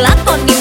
la con